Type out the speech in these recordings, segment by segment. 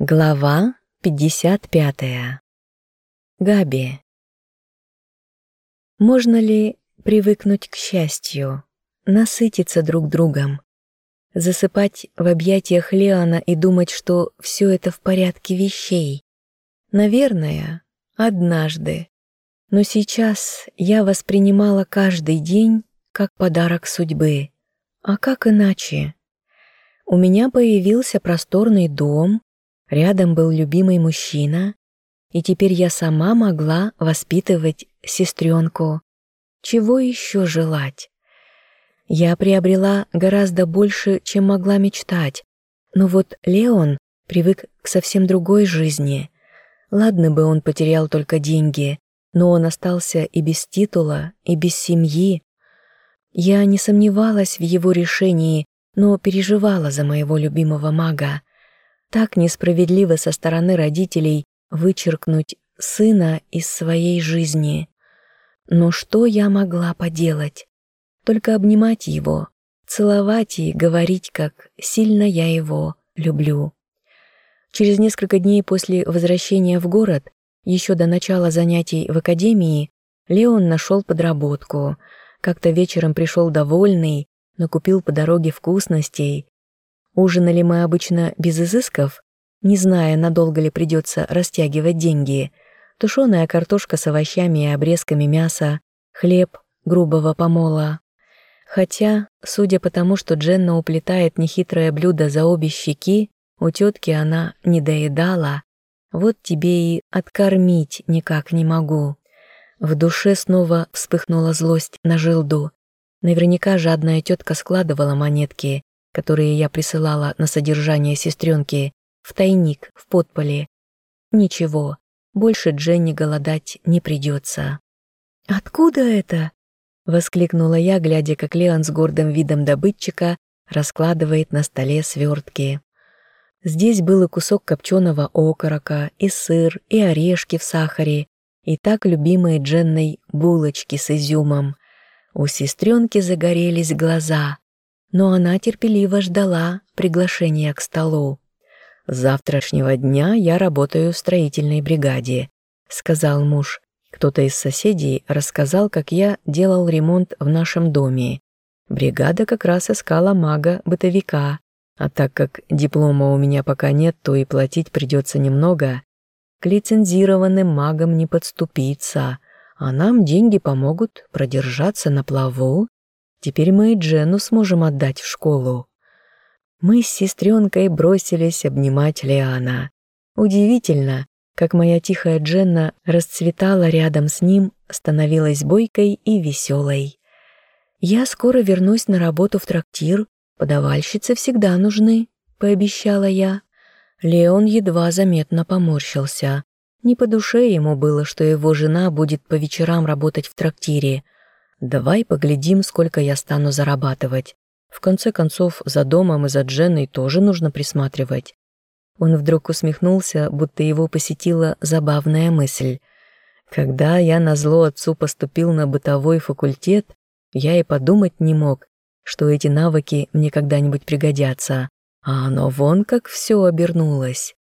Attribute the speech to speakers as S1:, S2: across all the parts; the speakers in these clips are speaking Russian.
S1: Глава 55. Габи. Можно ли привыкнуть к счастью, насытиться друг другом, засыпать в объятиях Леона и думать, что все это в порядке вещей? Наверное, однажды. Но сейчас я воспринимала каждый день как подарок судьбы. А как иначе? У меня появился просторный дом, Рядом был любимый мужчина, и теперь я сама могла воспитывать сестренку. Чего еще желать? Я приобрела гораздо больше, чем могла мечтать, но вот Леон привык к совсем другой жизни. Ладно бы он потерял только деньги, но он остался и без титула, и без семьи. Я не сомневалась в его решении, но переживала за моего любимого мага. Так несправедливо со стороны родителей вычеркнуть сына из своей жизни. Но что я могла поделать? Только обнимать его, целовать и говорить, как сильно я его люблю. Через несколько дней после возвращения в город, еще до начала занятий в академии, Леон нашел подработку. Как-то вечером пришел довольный, накупил по дороге вкусностей, Ужинали мы обычно без изысков, не зная, надолго ли придется растягивать деньги. Тушеная картошка с овощами и обрезками мяса, хлеб грубого помола. Хотя, судя по тому, что Дженна уплетает нехитрое блюдо за обе щеки, у тетки она не доедала. Вот тебе и откормить никак не могу. В душе снова вспыхнула злость на жилду. Наверняка жадная тетка складывала монетки которые я присылала на содержание сестренки, в тайник, в подполе. Ничего, больше Дженни голодать не придется. «Откуда это?» — воскликнула я, глядя, как Леон с гордым видом добытчика раскладывает на столе свертки. Здесь был и кусок копченого окорока, и сыр, и орешки в сахаре, и так любимые Дженной булочки с изюмом. У сестренки загорелись глаза но она терпеливо ждала приглашения к столу. «С завтрашнего дня я работаю в строительной бригаде», — сказал муж. Кто-то из соседей рассказал, как я делал ремонт в нашем доме. Бригада как раз искала мага-бытовика, а так как диплома у меня пока нет, то и платить придется немного. К лицензированным магам не подступиться, а нам деньги помогут продержаться на плаву Теперь мы и Джену сможем отдать в школу. Мы с сестренкой бросились обнимать Лиана. Удивительно, как моя тихая Дженна расцветала рядом с ним, становилась бойкой и веселой. «Я скоро вернусь на работу в трактир, подавальщицы всегда нужны», — пообещала я. Леон едва заметно поморщился. Не по душе ему было, что его жена будет по вечерам работать в трактире — Давай поглядим, сколько я стану зарабатывать. В конце концов, за домом и за Дженной тоже нужно присматривать. Он вдруг усмехнулся, будто его посетила забавная мысль. Когда я на зло отцу поступил на бытовой факультет, я и подумать не мог, что эти навыки мне когда-нибудь пригодятся. А оно вон как все обернулось.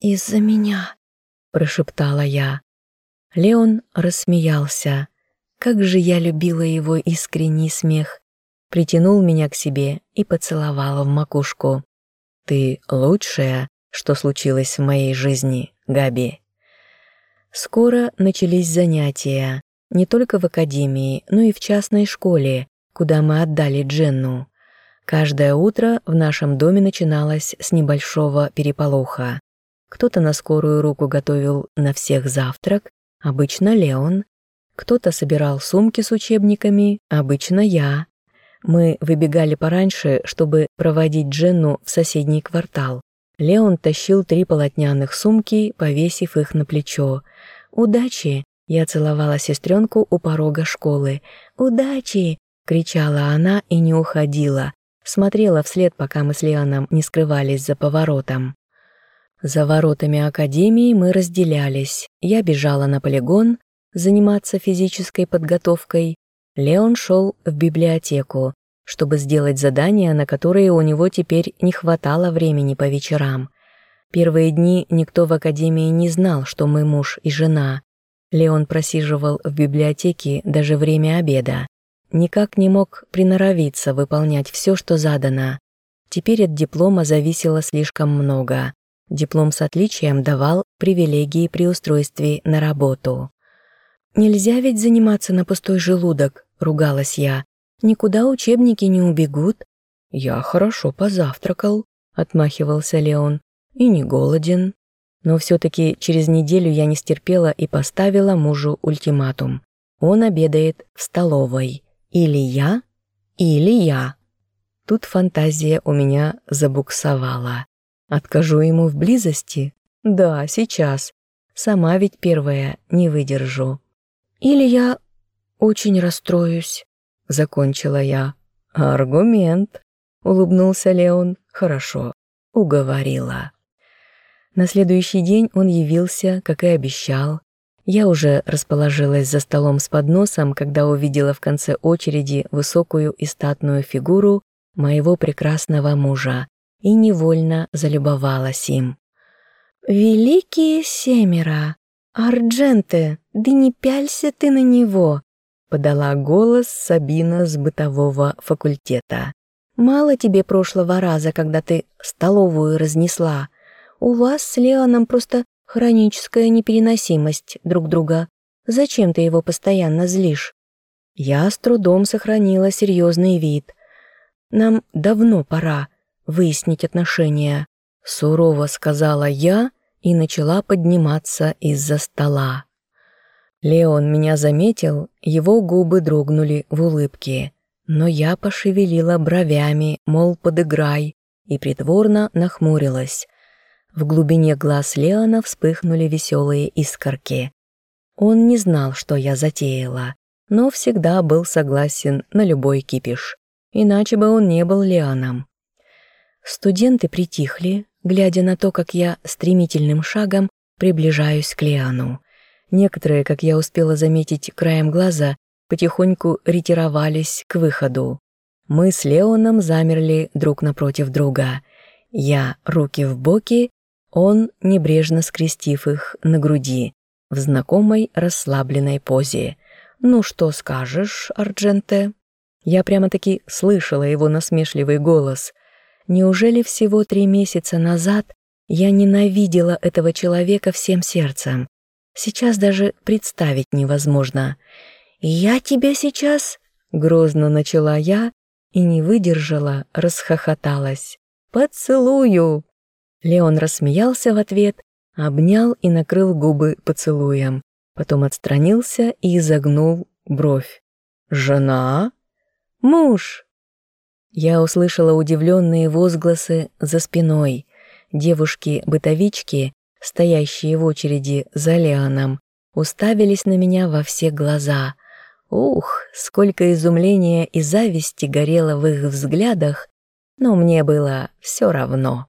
S1: «Из-за меня», — прошептала я. Леон рассмеялся. Как же я любила его искренний смех. Притянул меня к себе и поцеловал в макушку. «Ты лучшая, что случилось в моей жизни, Габи». Скоро начались занятия, не только в академии, но и в частной школе, куда мы отдали Дженну. Каждое утро в нашем доме начиналось с небольшого переполоха. Кто-то на скорую руку готовил на всех завтрак, обычно Леон, кто-то собирал сумки с учебниками, обычно я. Мы выбегали пораньше, чтобы проводить Дженну в соседний квартал. Леон тащил три полотняных сумки, повесив их на плечо. «Удачи!» — я целовала сестренку у порога школы. «Удачи!» — кричала она и не уходила. Смотрела вслед, пока мы с Леоном не скрывались за поворотом. За воротами академии мы разделялись. Я бежала на полигон, заниматься физической подготовкой, Леон шел в библиотеку, чтобы сделать задания, на которые у него теперь не хватало времени по вечерам. Первые дни никто в академии не знал, что мы муж и жена. Леон просиживал в библиотеке даже время обеда. Никак не мог приноровиться выполнять все, что задано. Теперь от диплома зависело слишком много. Диплом с отличием давал привилегии при устройстве на работу. «Нельзя ведь заниматься на пустой желудок», — ругалась я. «Никуда учебники не убегут». «Я хорошо позавтракал», — отмахивался Леон. «И не голоден». Но все-таки через неделю я не стерпела и поставила мужу ультиматум. Он обедает в столовой. Или я, или я. Тут фантазия у меня забуксовала. Откажу ему в близости? Да, сейчас. Сама ведь первая не выдержу. Или я очень расстроюсь, закончила я. Аргумент, улыбнулся Леон. Хорошо, уговорила. На следующий день он явился, как и обещал. Я уже расположилась за столом с подносом, когда увидела в конце очереди высокую и статную фигуру моего прекрасного мужа и невольно залюбовалась им. «Великие семеро! Ардженте, да не пялься ты на него!» подала голос Сабина с бытового факультета. «Мало тебе прошлого раза, когда ты столовую разнесла. У вас с Леоном просто хроническая непереносимость друг друга. Зачем ты его постоянно злишь?» Я с трудом сохранила серьезный вид. «Нам давно пора выяснить отношения», — сурово сказала я и начала подниматься из-за стола. Леон меня заметил, его губы дрогнули в улыбке, но я пошевелила бровями, мол, подыграй, и притворно нахмурилась. В глубине глаз Леона вспыхнули веселые искорки. Он не знал, что я затеяла, но всегда был согласен на любой кипиш. Иначе бы он не был Леоном. Студенты притихли, глядя на то, как я стремительным шагом приближаюсь к Лиану. Некоторые, как я успела заметить краем глаза, потихоньку ретировались к выходу. Мы с Леоном замерли друг напротив друга. Я руки в боки, он, небрежно скрестив их на груди, в знакомой расслабленной позе. «Ну что скажешь, Ардженте?» Я прямо-таки слышала его насмешливый голос. Неужели всего три месяца назад я ненавидела этого человека всем сердцем? Сейчас даже представить невозможно. «Я тебя сейчас...» — грозно начала я и не выдержала, расхохоталась. «Поцелую!» Леон рассмеялся в ответ, обнял и накрыл губы поцелуем. Потом отстранился и изогнул бровь. «Жена?» «Муж!» Я услышала удивленные возгласы за спиной. Девушки-бытовички, стоящие в очереди за Леоном, уставились на меня во все глаза. Ух, сколько изумления и зависти горело в их взглядах, но мне было все равно.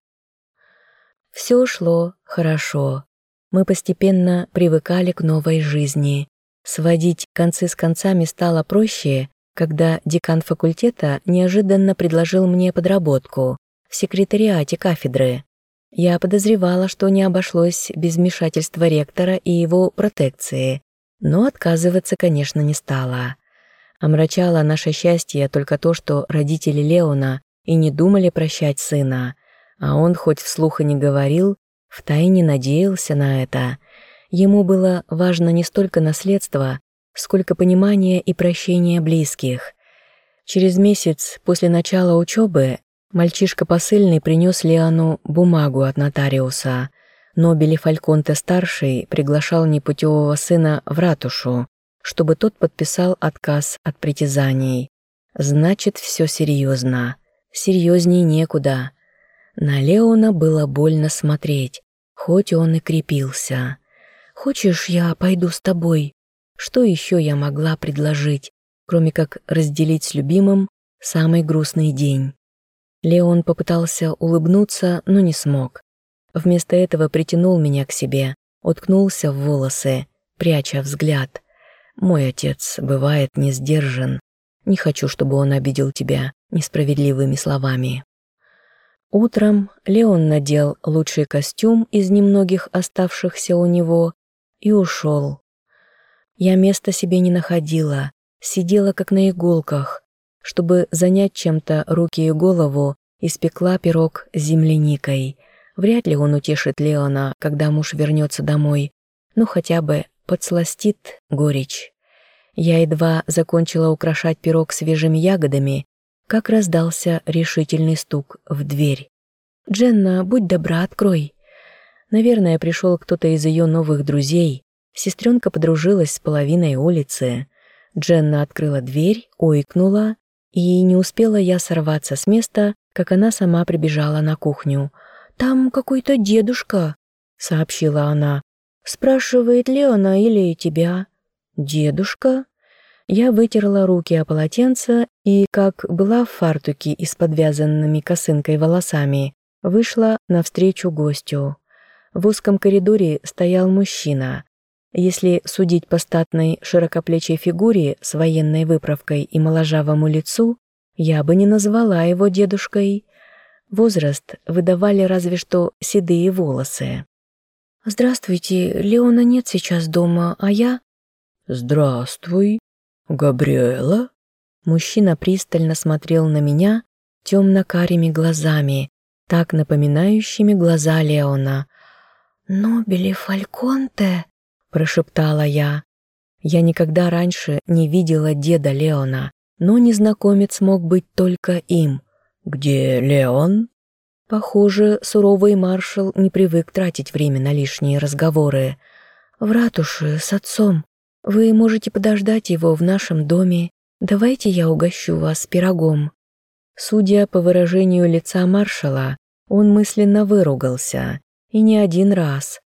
S1: Все шло хорошо. Мы постепенно привыкали к новой жизни. Сводить концы с концами стало проще, когда декан факультета неожиданно предложил мне подработку в секретариате кафедры. Я подозревала, что не обошлось без вмешательства ректора и его протекции, но отказываться, конечно, не стала. Омрачало наше счастье только то, что родители Леона и не думали прощать сына, а он хоть вслух и не говорил, втайне надеялся на это. Ему было важно не столько наследство, сколько понимания и прощения близких. Через месяц после начала учебы мальчишка посыльный принес Лиану бумагу от нотариуса. Нобели Фальконте-старший приглашал непутевого сына в ратушу, чтобы тот подписал отказ от притязаний. Значит, все серьезно. Серьезней некуда. На Леона было больно смотреть, хоть он и крепился. «Хочешь, я пойду с тобой?» Что еще я могла предложить, кроме как разделить с любимым самый грустный день? Леон попытался улыбнуться, но не смог. Вместо этого притянул меня к себе, уткнулся в волосы, пряча взгляд. «Мой отец бывает не сдержан. Не хочу, чтобы он обидел тебя несправедливыми словами». Утром Леон надел лучший костюм из немногих оставшихся у него и ушел. Я места себе не находила, сидела как на иголках. Чтобы занять чем-то руки и голову, испекла пирог с земляникой. Вряд ли он утешит Леона, когда муж вернется домой, ну хотя бы подсластит горечь. Я едва закончила украшать пирог свежими ягодами, как раздался решительный стук в дверь. «Дженна, будь добра, открой». Наверное, пришел кто-то из ее новых друзей. Сестренка подружилась с половиной улицы. Дженна открыла дверь, ойкнула, и не успела я сорваться с места, как она сама прибежала на кухню. «Там какой-то дедушка», — сообщила она. «Спрашивает Леона или тебя?» «Дедушка?» Я вытерла руки о полотенце и, как была в фартуке и с подвязанными косынкой волосами, вышла навстречу гостю. В узком коридоре стоял мужчина. Если судить по статной широкоплечей фигуре с военной выправкой и моложавому лицу, я бы не назвала его дедушкой. Возраст выдавали разве что седые волосы. «Здравствуйте, Леона нет сейчас дома, а я...»
S2: «Здравствуй, Габриэла?»
S1: Мужчина пристально смотрел на меня темно-карими глазами, так напоминающими глаза Леона. «Нобели Фальконте?» – прошептала я. Я никогда раньше не видела деда Леона, но незнакомец мог быть только им.
S2: «Где Леон?»
S1: Похоже, суровый маршал не привык тратить время на лишние разговоры. «В ратуше с отцом. Вы можете подождать его в нашем доме. Давайте я угощу вас пирогом». Судя по выражению лица маршала, он мысленно выругался. И не один раз.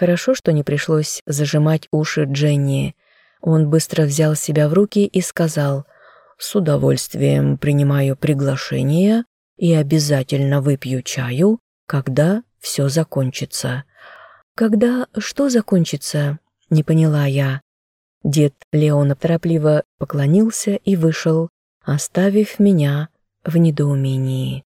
S1: Хорошо, что не пришлось зажимать уши Дженни. Он быстро взял себя в руки и сказал «С удовольствием принимаю приглашение и обязательно выпью чаю, когда все закончится». «Когда что закончится?» — не поняла я. Дед Леона торопливо поклонился и вышел, оставив меня в недоумении.